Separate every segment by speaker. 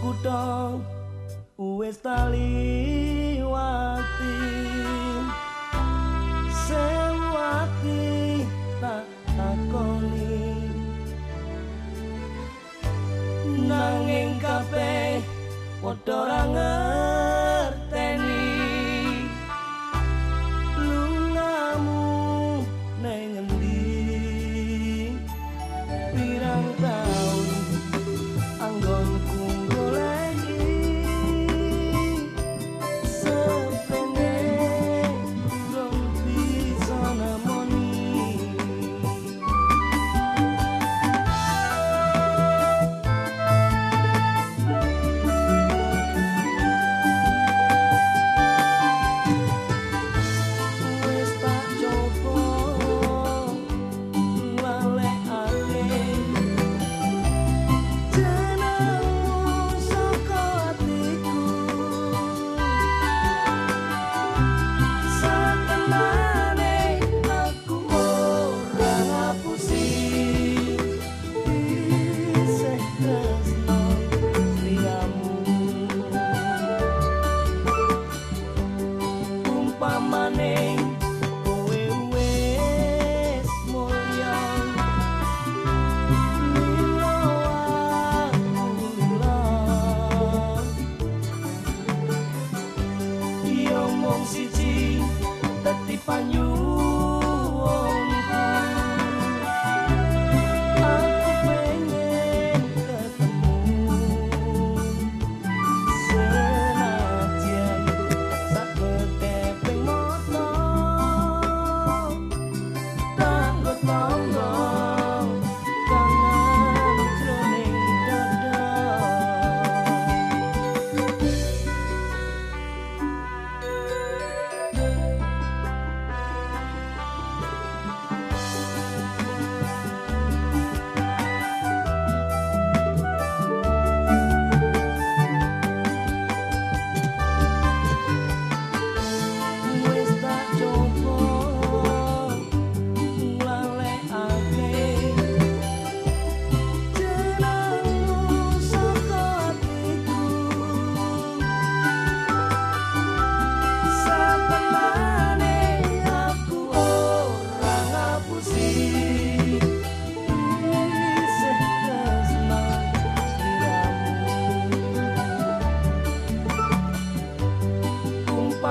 Speaker 1: kutho wis taliwati. Sewati tak takoni. Nanging kabeh padha ra ngerti mong si Jing Tatipan yun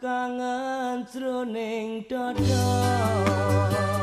Speaker 1: kangen jroning dada.